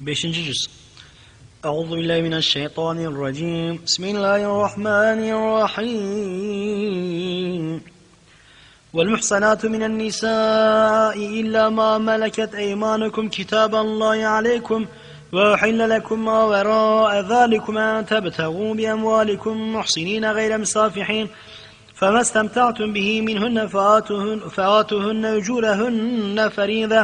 Beşinci cüz. Euzu billahi mineşşeytanirracim. Bismillahirrahmanirrahim. والمحصنات من النساء إلا ما ملكت أيمانكم كتاب الله عليكم وأحل لكم ما وراء ذلكم أن تبتغوا بأموالكم محصنين غير مصافحين فما استمتعتم به منهن فآتوهن, فآتوهن أجورهن فريضة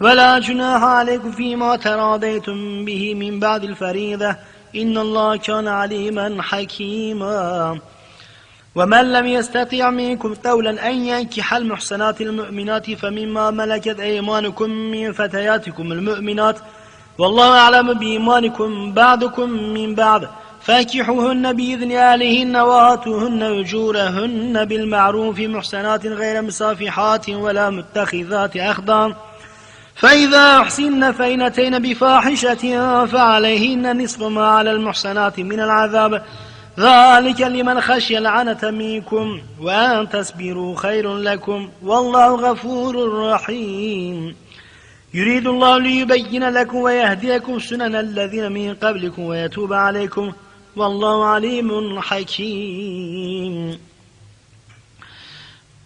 ولا جناح عليكم فيما تراضيتم به من بعد الفريضة. إن الله كان عليما حكيما. ومن لم يستطع منكم طولا أن ينكح المحسنات المؤمنات فمما ملكت أيمانكم من فتياتكم المؤمنات. والله أعلم بإيمانكم بعضكم من بعض. فانكحوهن بإذن أهلهن وآتوهن أجورهن بالمعروف محسنات غير مصافحات ولا متخذات أخضان فإذا أحسن فإن أتين بفاحشة فعليهن نصف ما على المحسنات من العذاب. ذلك لمن خشي العنة منكم وأن تصبروا خير لكم. والله غفور رحيم. يريد الله ليبين لكم ويهديكم سنن الذين من قبلكم ويتوب عليكم. والله عليم حكيم.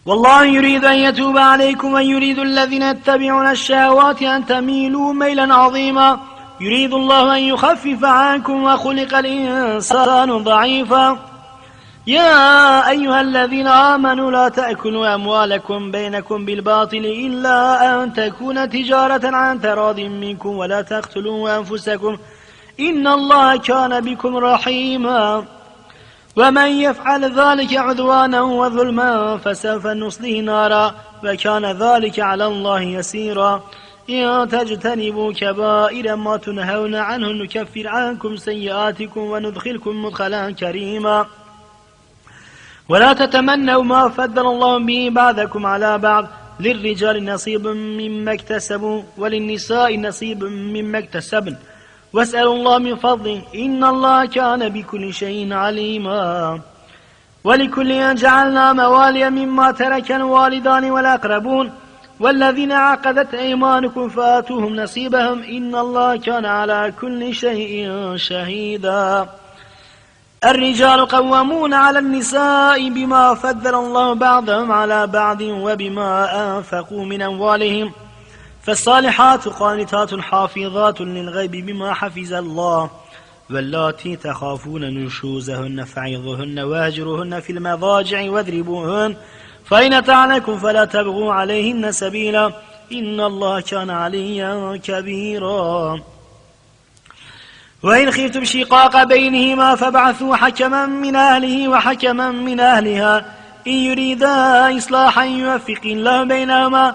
والله يريد أن يتوب عليكم ويريد الذين يتبعون الشهوات أن تميلوا ميلا عظيما. يريد الله أن يخفف عنكم وخلق الإنسان ضعيفا. يا أيها الذين آمنوا لا تأكلوا أموالكم بينكم بالباطل إلا أن تكون تجارة عن تراض منكم ولا تقتلوا أنفسكم. إن الله كان بكم رحيما. ومن يفعل ذلك عدوانا وظلما فسوف نصله نارا وكان ذلك على الله يسيرا. إن تجتنبوا كبائر ما تنهون عنه نكفر عنكم سيئاتكم وندخلكم مدخلا كريما. ولا تتمنوا ما فضل الله به بعضكم على بعض. للرجال نصيب مما اكتسبوا وللنساء نصيب مما اكتسبن. واسألوا الله من فضله إن الله كان بكل شيء عليما. ولكل جعلنا موالي مما ترك الوالدان والأقربون والذين عقدت أيمانكم فآتوهم نصيبهم. إن الله كان على كل شيء شهيدا. الرجال قوامون على النساء بما فضل الله بعضهم على بعض وبما أنفقوا من أموالهم. فالصالحات قانتات حافظات للغيب بما حفظ الله واللاتي تخافون نشوزهن فعظهن واهجرهن في المضاجع واضربوهن فإن تعنكم فلا تبغوا عليهن سبيلا إن الله كان عليا كبيرا. وإن خفتم شقاق بينهما فابعثوا حكما من أهله وحكما من أهلها إن يريدا إصلاحا يوفق الله بينهما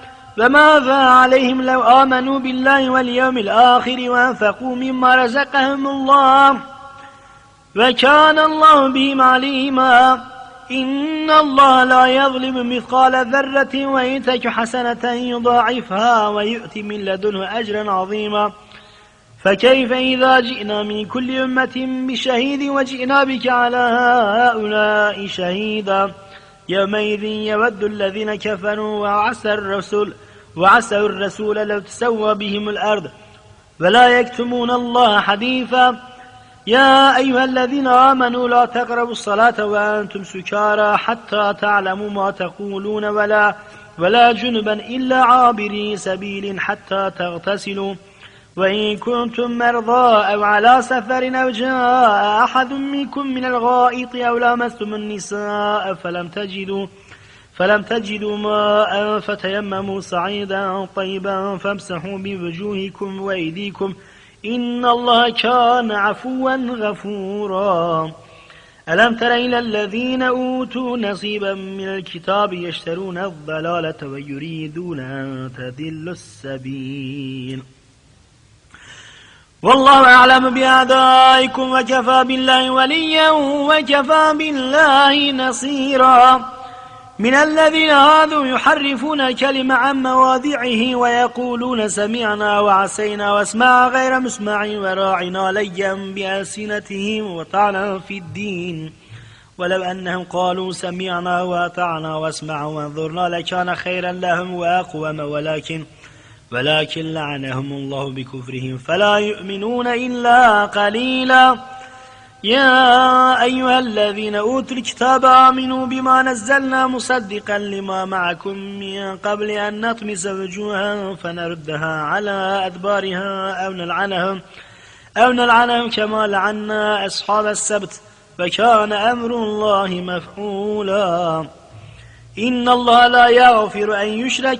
فماذا عليهم لو آمنوا بالله واليوم الآخر وأنفقوا مما رزقهم الله وكان الله بهم عليما؟ إن الله لا يظلم مثقال ذرة وإن تك حسنة يضاعفها ويؤتي من لدنه أجرا عظيما. فكيف إذا جئنا من كل أمة بشهيد وجئنا بك على هؤلاء شهيدا؟ يومئذ يود الذين كفروا وعسى الرسول وعسوا الرسول لو تسوى بهم الأرض. ولا يكتمون الله حديثا. يا أيها الذين آمنوا لا تقربوا الصلاة وأنتم سكارى حتى تعلموا ما تقولون ولا ولا جنبا إلا عابري سبيل حتى تغتسلوا. وإن كنتم مرضى أو على سفر أو جاء أحد منكم من الغائط أو لامستم النساء فلم تجدوا فلم تجدوا ماء فتيمموا صعيدا طيبا فامسحوا بوجوهكم وأيديكم. إن الله كان عفوا غفورا. ألم تر إلى الذين أوتوا نصيبا من الكتاب يشترون الضلالة ويريدون أن تذلوا السبيل؟ والله أعلم بأعدائكم وكفى بالله وليا وكفى بالله نصيرا. من الذين هذوا يحرفون الكلم عن مواضعه ويقولون سمعنا وعسينا واسمع غير مسمع وراعنا ليا بألسنتهم وطعنا في الدين. ولو أنهم قالوا سمعنا وأطعنا واسمعوا وانظرنا لكان خيرا لهم وأقوم. ولكن ولكن لعنهم الله بكفرهم فلا يؤمنون إلا قليلا. يا أيها الذين أوتوا الكتاب آمنوا بما نزلنا مصدقا لما معكم من قبل أن نطمس وجوها فنردها على أدبارها أو نلعنهم أو نلعنهم كما لعنا أصحاب السبت فكان أمر الله مفعولا. إن الله لا يغفر أن يشرك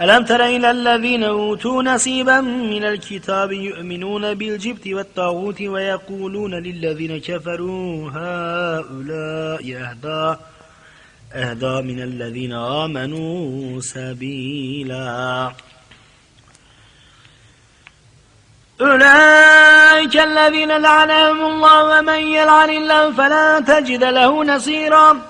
ألم تر إلى الذين أوتوا نصيبا من الكتاب يؤمنون بالجبت والطاغوت ويقولون للذين كفروا هؤلاء أهدى أهدى من الذين آمنوا سبيلا. أولئك الذين لعنهم الله ومن يلعن الله فلا تجد له نصيرا.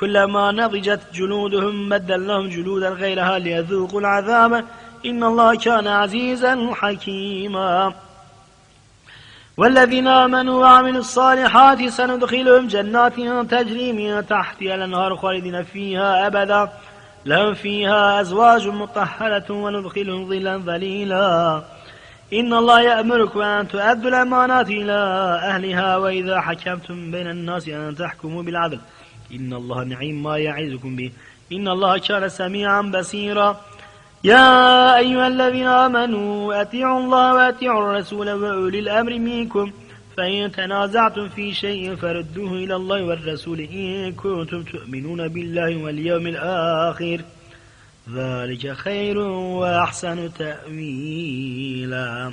كلما نضجت جلودهم بدلناهم جلودا غيرها ليذوقوا العذاب إن الله كان عزيزا حكيما. والذين آمنوا وعملوا الصالحات سندخلهم جنات تجري من تحتها الأنهار خالدين فيها أبدا. لهم فيها أزواج مطهرة وندخلهم ظلا ذليلا إن الله يأمركم أن تؤدوا الأمانات إلى أهلها وإذا حكمتم بين الناس أن تحكموا بالعدل. إن الله نعيم ما يعزكم به. إن الله كان سميعا بصيرا. يا أيها الذين آمنوا أتيعوا الله وأتيعوا الرسول وأولي الأمر منكم. فإن تنازعتم في شيء فردوه إلى الله والرسول إن كنتم تؤمنون بالله واليوم الآخر. ذلك خير وأحسن تأويلا.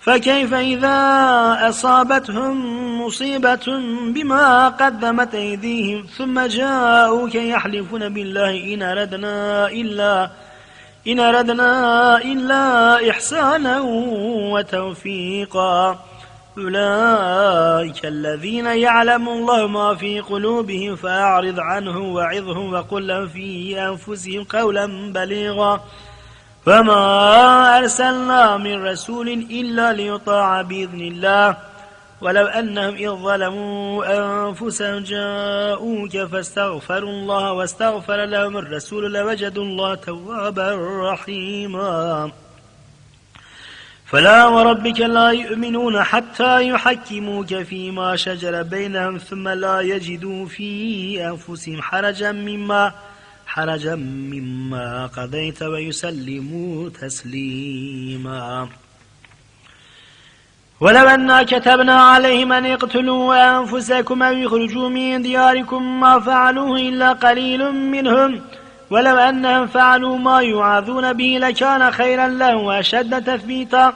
فكيف إذا أصابتهم مصيبة بما قدمت أيديهم ثم جاءوك يحلفون بالله إن أردنا إلا إن أردنا إلا إحسانا وتوفيقا. أولئك الذين يعلم الله ما في قلوبهم فأعرض عنه وعظهم وقل لهم في أنفسهم قولا بليغا. فما أرسلنا من رسول إلا ليطاع بإذن الله ولو أنهم إذ ظلموا أنفسهم جاءوك فاستغفروا الله واستغفر لهم الرسول لوجدوا الله توابا رحيما فلا وربك لا يؤمنون حتى يحكموك فيما شجر بينهم ثم لا يجدوا في أنفسهم حرجا مما حرجا مما قضيت ويسلموا تسليما. ولو أنا كتبنا عليهم أن اقتلوا أنفسكم أو يخرجوا من دياركم ما فعلوه إلا قليل منهم. ولو أنهم فعلوا ما يوعظون به لكان خيرا لهم وأشد تثبيتا.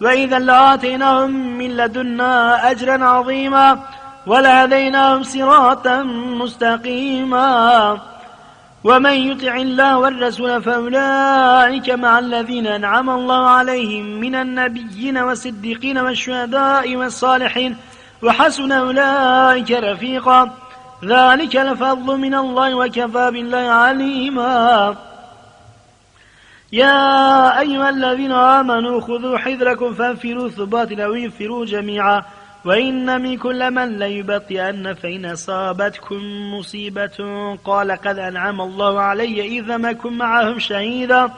وإذا لآتيناهم من لدنا أجرا عظيما. ولهديناهم صراطا مستقيما. ومن يطع الله والرسول فأولئك مع الذين أنعم الله عليهم من النبيين والصديقين والشهداء والصالحين وحسن أولئك رفيقا. ذلك الفضل من الله وكفى بالله عليما. يا أيها الذين آمنوا خذوا حذركم فانفروا ثبات أو انفروا جميعا. وإن من كل من ليبطئن فإن أصابتكم مصيبة قال قد أنعم الله علي إذا ما كن معهم شهيدا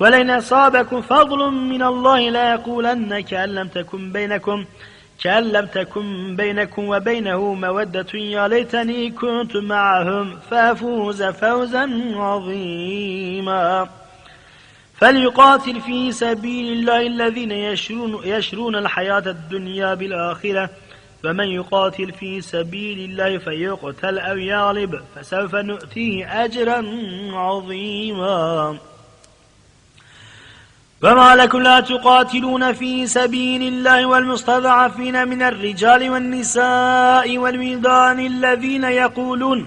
ولئن أصابكم فضل من الله لا يقولن كأن لم تكن بينكم كأن لم تكن بينكم وبينه مودة يا ليتني كنت معهم فأفوز فوزا عظيما فليقاتل في سبيل الله الذين يشرون, يشرون الحياة الدنيا بالآخرة. فمن يقاتل في سبيل الله فيقتل أو يغلب فسوف نؤتيه أجرا عظيما. فما لكم لا تقاتلون في سبيل الله والمستضعفين من الرجال والنساء والولدان الذين يقولون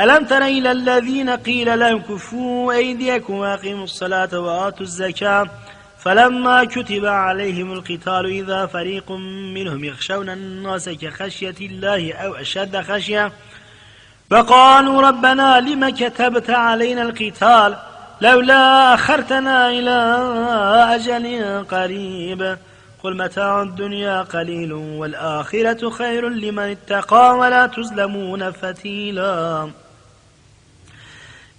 ألم تر إلى الذين قيل لهم كفوا أيديكم وأقيموا الصلاة وآتوا الزكاة فلما كتب عليهم القتال إذا فريق منهم يخشون الناس كخشية الله أو أشد خشية فقالوا ربنا لم كتبت علينا القتال لولا أخرتنا إلى أجل قريب قل متاع الدنيا قليل والآخرة خير لمن اتقى ولا تظلمون فتيلا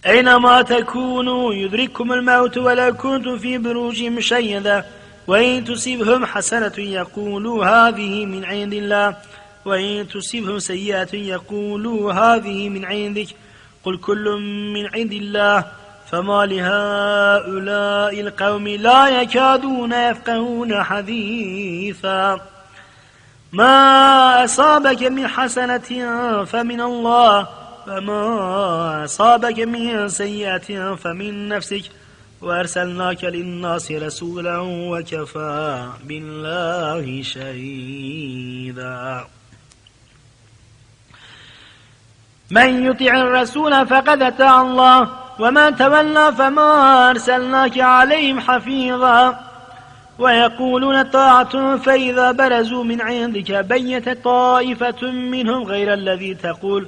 أينما تكونوا يدرككم الموت ولا كنتم في بروج مشيدة وإن تصيبهم حسنة يقولوا هذه من عند الله وإن تصيبهم سيئة يقولوا هذه من عندك. قل كل من عند الله فما لهؤلاء القوم لا يكادون يفقهون حديثا. ما أصابك من حسنة فمن الله فما أصابك من سيئة فمن نفسك وأرسلناك للناس رسولا وكفى بالله شهيدا من يطع الرسول فقد أتى الله ومن تولى فما أرسلناك عليهم حفيظا ويقولون طاعة فإذا برزوا من عندك بيت طائفة منهم غير الذي تقول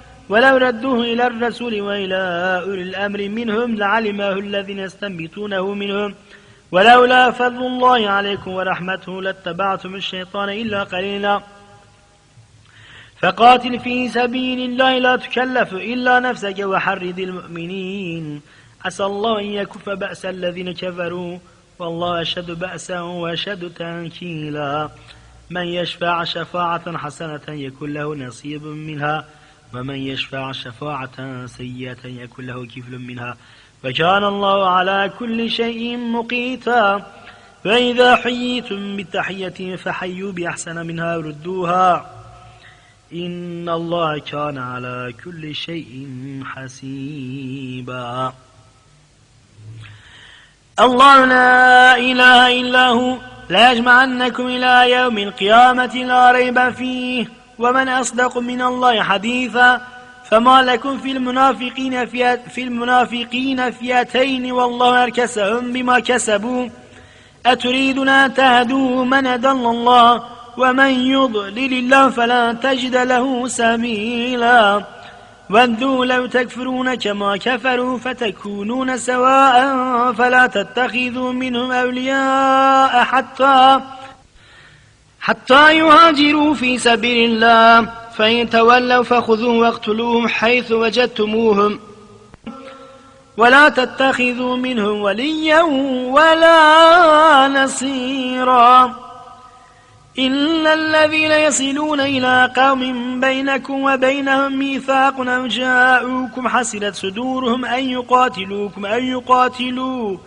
ولو ردوه إلى الرسول وإلى أولي الأمر منهم لعلمه الذين يستنبطونه منهم. ولولا فضل الله عليكم ورحمته لاتبعتم الشيطان إلا قليلا. فقاتل في سبيل الله لا تكلف إلا نفسك وحرد المؤمنين. عسى الله أن يكف بأس الذين كفروا. والله أشد بأسا وأشد تنكيلا. من يشفع شفاعة حسنة يكون له نصيب منها. ومن يشفع شفاعة سيئة يكون له كفل منها. وكان الله على كل شيء مقيتا. فإذا حييتم بالتحية فحيوا بأحسن منها ردوها. إن الله كان على كل شيء حسيبا. الله لا إله إلا هو. لا يجمعنكم إلى يوم القيامة لا ريب فيه. ومن أصدق من الله حديثا فما لكم في المنافقين في المنافقين فئتين والله أركسهم بما كسبوا. أتريدون أن تهدوا من أدل الله ومن يضلل الله فلا تجد له سبيلا. ودوا لو تكفرون كما كفروا فتكونون سواء فلا تتخذوا منهم أولياء حتى حتى يهاجروا في سبيل الله فإن تولوا فخذوهم واقتلوهم حيث وجدتموهم. ولا تتخذوا منهم وليا ولا نصيرا. إلا الذين يصلون إلى قوم بينكم وبينهم ميثاق أو جاءوكم حسرت صدورهم أن يقاتلوكم أو يقاتلوا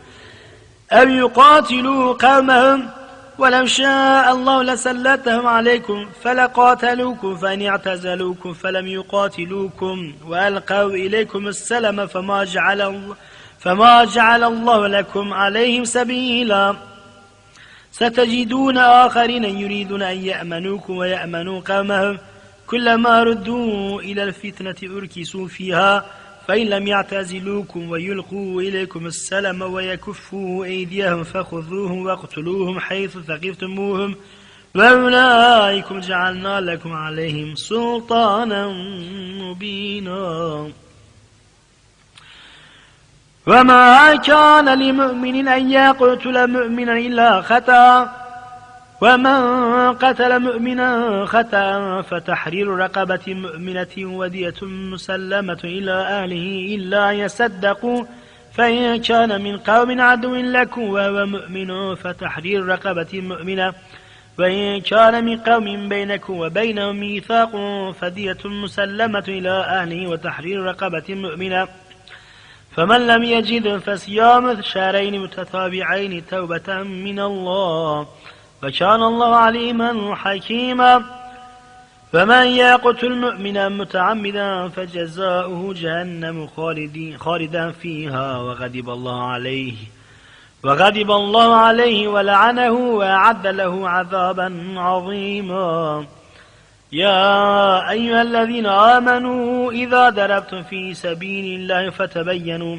أو يقاتلوا قومهم ولو شاء الله لسلتهم عليكم فلقاتلوكم فإن اعتزلوكم فلم يقاتلوكم وألقوا إليكم السلم فما جعل فما جعل الله لكم عليهم سبيلا. ستجدون آخرين يريدون أن يأمنوكم ويأمنوا قومهم. كلما ردوا إلى الفتنة أركسوا فيها. فإن لم يعتزلوكم ويلقوا إليكم السلم ويكفوا أيديهم فخذوهم واقتلوهم حيث ثقفتموهم وأولئكم جعلنا لكم عليهم سلطانا مبينا. وما كان لمؤمن أن يقتل مؤمنا إلا خطأ. ومن قتل مؤمنا خطأ فتحرير رقبة مؤمنة ودية مسلمة إلى أهله إلا يصدقوا فإن كان من قوم عدو لكم وهو مؤمن فتحرير رقبة مؤمنة وإن كان من قوم بينكم وبينهم ميثاق فدية مسلمة إلى أهله وتحرير رقبة مؤمنة فمن لم يجد فصيام شهرين متتابعين توبة من الله وكان الله عليما حكيما. فمن يقتل مؤمنا متعمدا فجزاؤه جهنم خالدا فيها وغضب الله عليه وغضب الله عليه ولعنه وأعد له عذابا عظيما. يا أيها الذين آمنوا إذا دربتم في سبيل الله فتبينوا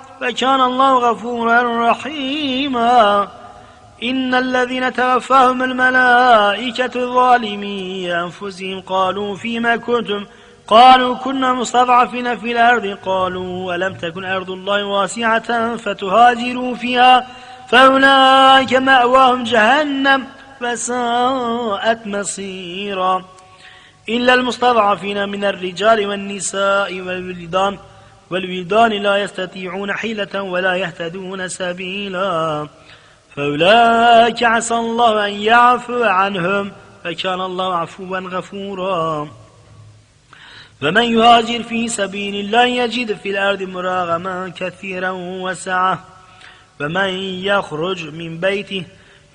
فكان الله غفورا رحيما. إن الذين توفاهم الملائكة ظالمي أنفسهم قالوا فيما كنتم؟ قالوا كنا مستضعفين في الأرض. قالوا ولم تكن أرض الله واسعة فتهاجروا فيها؟ فأولئك مأواهم جهنم فساءت مصيرا. إلا المستضعفين من الرجال والنساء والولدان والولدان لا يستطيعون حيلة ولا يهتدون سبيلا. فأولئك عسى الله أن يعفو عنهم فكان الله عفوا غفورا. فمن يهاجر في سبيل الله يجد في الأرض مراغما كثيرا وسعة. فمن يخرج من بيته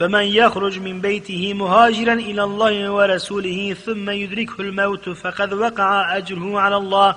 فمن يخرج من بيته مهاجرا إلى الله ورسوله ثم يدركه الموت فقد وقع أجره على الله.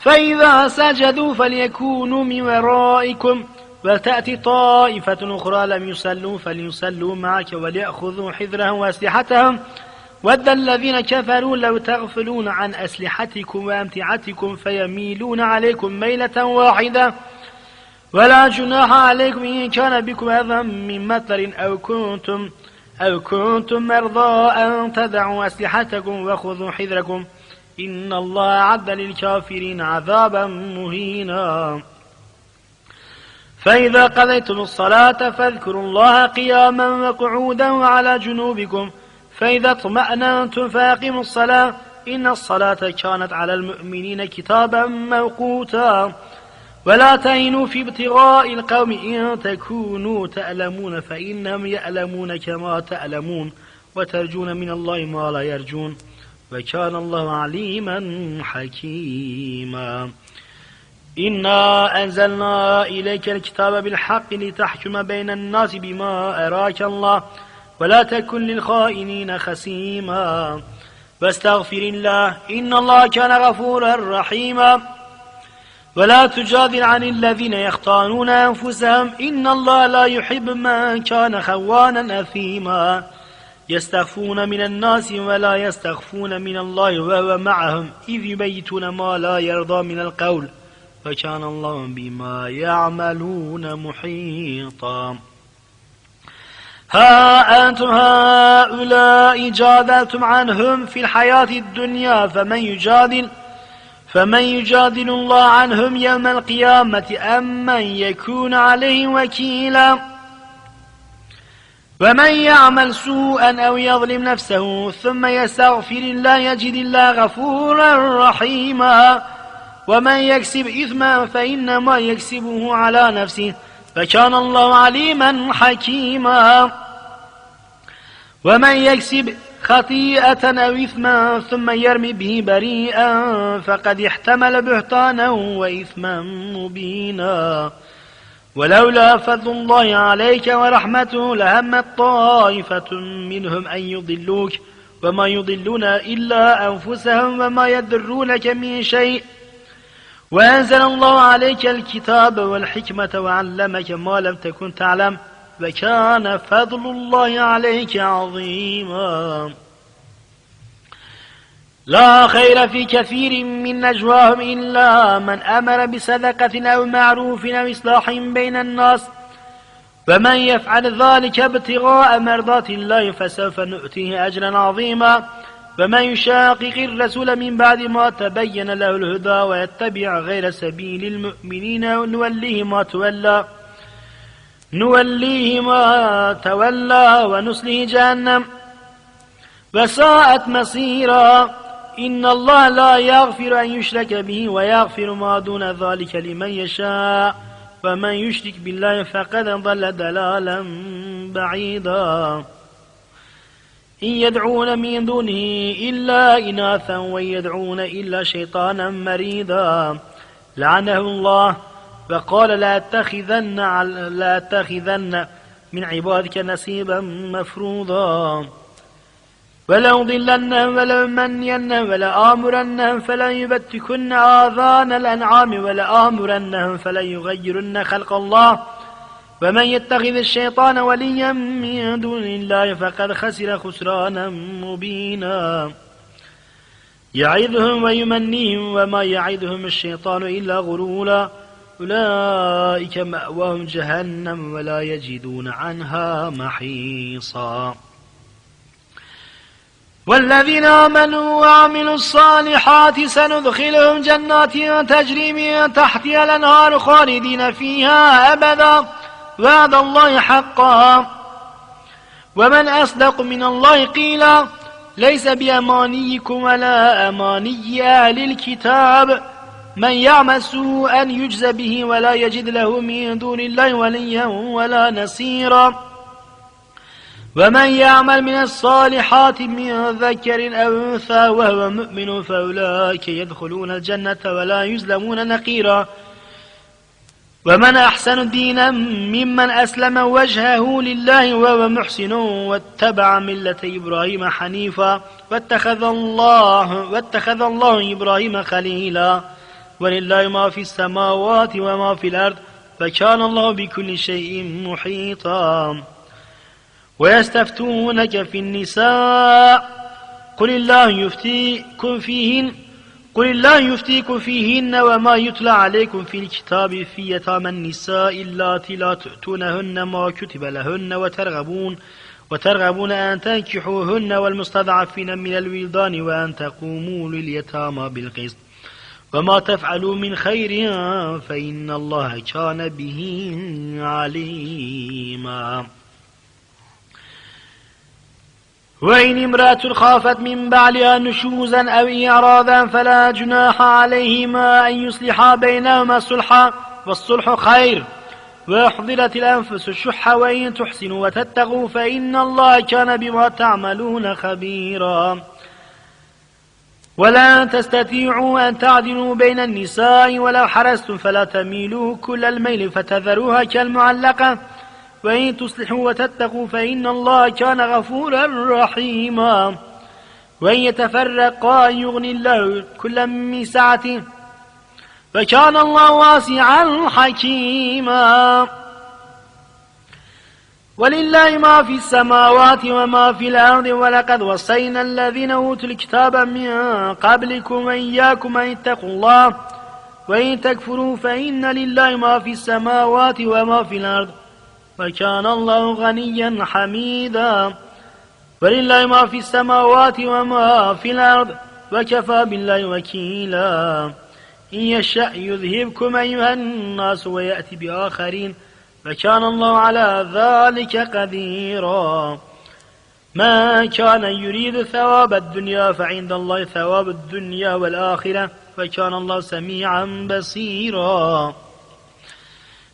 فإذا سجدوا فليكونوا من ورائكم ولتأتي طائفة أخرى لم يصلوا فليصلوا معك وليأخذوا حذرهم وأسلحتهم. ود الذين كفروا لو تغفلون عن أسلحتكم وأمتعتكم فيميلون عليكم ميلة واحدة. ولا جناح عليكم إن كان بكم أذى من مطر أو كنتم أو كنتم مرضى أن تدعوا أسلحتكم وخذوا حذركم. إن الله أعد للكافرين عذابا مهينا. فإذا قضيتم الصلاة فاذكروا الله قياما وقعودا وعلى جنوبكم. فإذا اطمأننتم فأقيموا الصلاة. إن الصلاة كانت على المؤمنين كتابا موقوتا. ولا تهنوا في ابتغاء القوم إن تكونوا تألمون فإنهم يألمون كما تألمون. وترجون من الله ما لا يرجون. وكان الله عليما حكيما. إنا أنزلنا إليك الكتاب بالحق لتحكم بين الناس بما أراك الله ولا تكن للخائنين خسيما. واستغفر الله إن الله كان غفورا رحيما. ولا تجادل عن الذين يختانون أنفسهم إن الله لا يحب من كان خوانا أثيما. يستخفون من الناس ولا يستخفون من الله وهو معهم. إذ يبيتون ما لا يرضى من القول. وكان الله بما يعملون محيطا. ها أنتم هؤلاء جادلتم عنهم في الحياة الدنيا فمن يجادل؟ فمن يجادل الله عنهم يوم القيامة أم من يكون عليه وكيلا؟ ومن يعمل سوءا أو يظلم نفسه ثم يستغفر الله يجد الله غفورا رحيما. ومن يكسب إثما فإنما يكسبه على نفسه. فكان الله عليما حكيما. ومن يكسب خطيئة أو إثما ثم يرمي به بريئا فقد احتمل بهتانا وإثما مبينا. ولولا فضل الله عليك ورحمته لهمت طائفة منهم أن يضلوك وما يضلون إلا أنفسهم وما يدرونك من شيء. وأنزل الله عليك الكتاب والحكمة وعلمك ما لم تكن تعلم وكان فضل الله عليك عظيما. لا خير في كثير من نجواهم إلا من أمر بصدقة أو معروف أو إصلاح بين الناس. فمن يفعل ذلك ابتغاء مرضات الله فسوف نؤتيه أجرا عظيما. فمن يشاقق الرسول من بعد ما تبين له الهدى ويتبع غير سبيل المؤمنين نوليه ما تولى. نوليه ما تولى ونسله جهنم. وساءت مصيرا. إن الله لا يغفر أن يشرك به ويغفر ما دون ذلك لمن يشاء. ومن يشرك بالله فقد ضل دلالا بعيدا. إن يدعون من دونه إلا إناثا وإن يدعون إلا شيطانا مريدا. لعنه الله. فقال لا اتخذن لا اتخذن من عبادك نصيبا مفروضا. ولأضلنهم ولأمنينهم ولآمرنهم فلن يبتكن آذان الأنعام ولآمرنهم فلن يغيرن خلق الله. ومن يتخذ الشيطان وليا من دون الله فقد خسر خسرانا مبينا. يعظهم ويمنيهم وما يعظهم الشيطان إلا غرولا أولئك مأواهم جهنم ولا يجدون عنها محيصا. والذين آمنوا وعملوا الصالحات سندخلهم جنات تجري من تحتها الأنهار خالدين فيها أبدا. وعد الله حقا. ومن أصدق من الله قيلا. ليس بأمانيكم ولا أماني أهل الكتاب. من يعمل سوءا يجزى به ولا يجد له من دون الله وليا ولا نصيرا. ومن يعمل من الصالحات من ذكر أو أنثى وهو مؤمن فأولئك يدخلون الجنة ولا يزلمون نقيرا. ومن أحسن دينا ممن أسلم وجهه لله وهو محسن واتبع ملة إبراهيم حنيفا. واتخذ الله, واتخذ الله إبراهيم خليلا. ولله ما في السماوات وما في الأرض. فكان الله بكل شيء محيطا. ويستفتونك في النساء. قل الله يفتيكم فيهن. قل الله يفتيكم فيهن وما يتلى عليكم في الكتاب في يتامى النساء اللاتي لا تؤتونهن ما كتب لهن وترغبون وترغبون أن تنكحوهن والمستضعفين من الولدان وأن تقوموا لليتامى بالقسط. وما تفعلوا من خير فإن الله كان به عليما. وإن امرأة خافت من بعلها نشوزا أو إعراضا فلا جناح عليهما أن يصلحا بينهما صلحا والصلح خير. وأحضرت الأنفس الشح وإن تحسنوا وتتقوا فإن الله كان بما تعملون خبيرا. ولا تستطيعوا أن تعدلوا بين النساء ولو حرستم فلا تميلوا كل الميل فتذروها كالمعلقة. وإن تصلحوا وتتقوا فإن الله كان غفورا رحيما. وإن يتفرقا يغني الله كل من سعته فكان الله واسعا حكيما. ولله ما في السماوات وما في الأرض ولقد وصينا الذين أوتوا الكتاب من قبلكم وإياكم أن اتقوا الله. وإن تكفروا فإن لله ما في السماوات وما في الأرض. وكان الله غنيا حميدا. ولله ما في السماوات وما في الأرض وكفى بالله وكيلا. إن يشأ يذهبكم أيها الناس ويأتي بآخرين فكان الله على ذلك قديرا. ما كان يريد ثواب الدنيا فعند الله ثواب الدنيا والآخرة فكان الله سميعا بصيرا.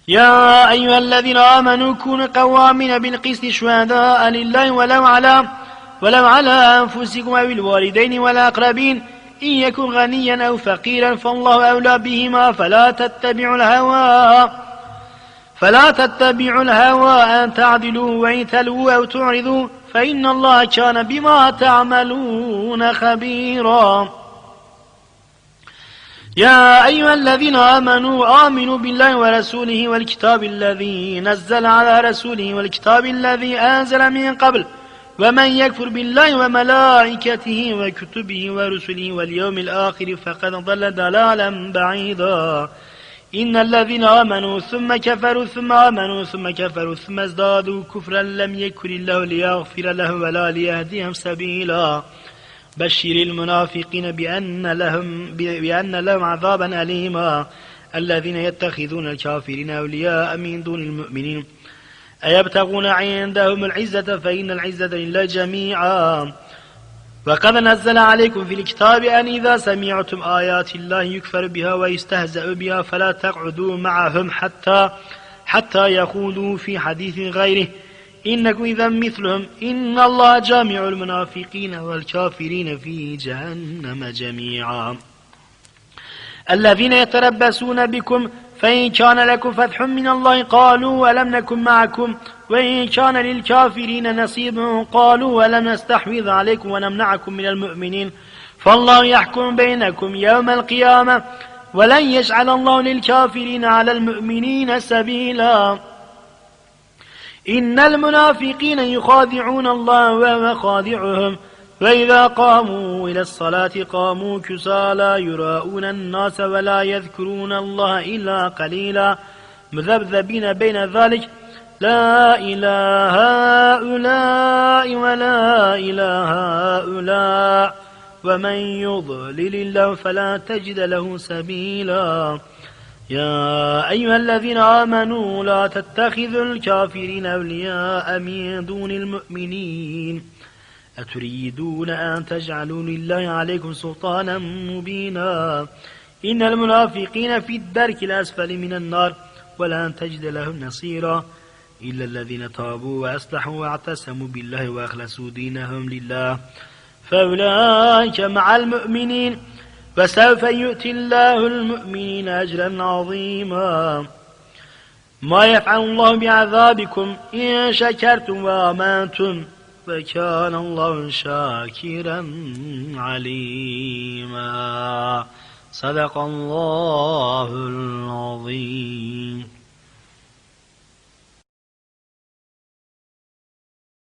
يا أيها الذين آمنوا كونوا قوامين بالقسط شهداء لله ولو على ولو على أنفسكم أو الوالدين والأقربين. إن يكن غنيا أو فقيرا فالله أولى بهما. فلا تتبعوا الهوى فلا تتبعوا الهوى أن تعدلوا وإن تلووا أو تعرضوا. فإن الله كان بما تعملون خبيرا. يا أيها الذين آمنوا آمنوا بالله ورسوله والكتاب الذي نزل على رسوله والكتاب الذي أنزل من قبل ومن يكفر بالله وملائكته وكتبه ورسله واليوم الآخر فقد ضل ضلالا بعيدا. إن الذين آمنوا ثم كفروا ثم آمنوا ثم كفروا ثم ازدادوا كفرا لم يكن الله ليغفر لهم ولا ليهديهم سبيلا. بشر المنافقين بأن لهم, بأن لهم عذابا أليما الذين يتخذون الكافرين أولياء من دون المؤمنين. أيبتغون عندهم العزة؟ فإن العزة لله جميعا. وقد نزل عليكم في الكتاب أن إذا سمعتم آيات الله يكفر بها ويستهزأ بها فلا تقعدوا معهم حتى حتى يخوضوا في حديث غيره. إنكم إذا مثلهم. إن الله جامع المنافقين والكافرين في جهنم جميعا. الذين يتربصون بكم فإن كان لكم فتح من الله قالوا ولم نكن معكم. وإن كان للكافرين نصيب قالوا ولم نستحوذ عليكم ونمنعكم من المؤمنين. فالله يحكم بينكم يوم القيامة ولن يجعل الله للكافرين على المؤمنين سبيلا. إن المنافقين يخادعون الله وهو خادعهم فإذا قاموا إلى الصلاة قاموا كسالى يراءون الناس ولا يذكرون الله إلا قليلا. مذبذبين بين ذلك. لا إله هؤلاء ولا إله هؤلاء. ومن يضلل الله فلا تجد له سبيلا. يا أيها الذين آمنوا لا تتخذوا الكافرين أولياء من دون المؤمنين. أتريدون أن تجعلوا لله عليكم سلطانا مبينا. إن المنافقين في الدرك الأسفل من النار ولن تجد لهم نصيرا. إلا الذين تابوا وأصلحوا واعتصموا بالله وأخلصوا دينهم لله. فأولئك مع المؤمنين. فسوف يؤتي الله المؤمنين أجرا عظيما. ما يفعل الله بعذابكم إن شكرتم وآمنتم فكان الله شاكرا عليما. صدق الله العظيم.